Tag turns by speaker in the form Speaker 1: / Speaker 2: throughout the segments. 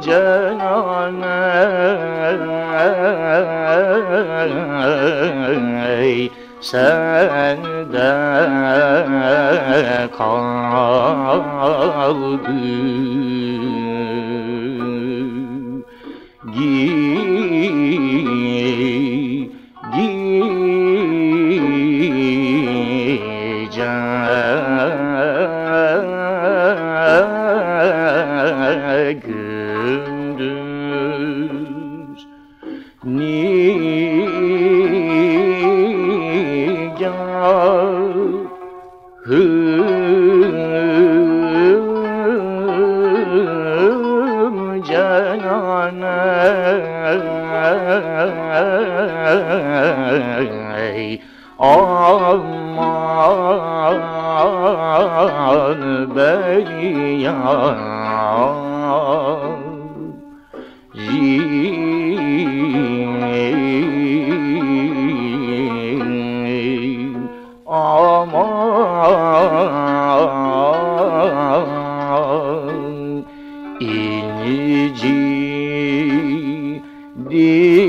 Speaker 1: cananey sende kaldı Gi gece cananey Aman beni aman inci dilmiş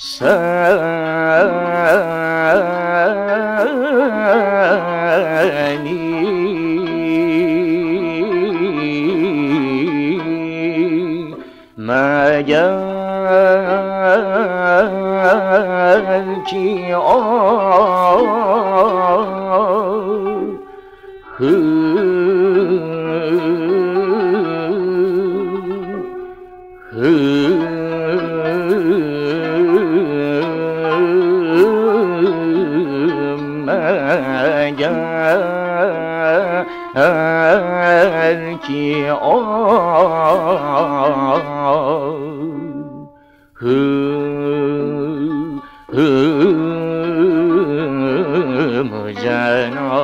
Speaker 1: seni meğer ki Meğer ki hım cananey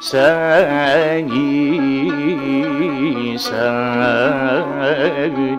Speaker 1: seni sevdim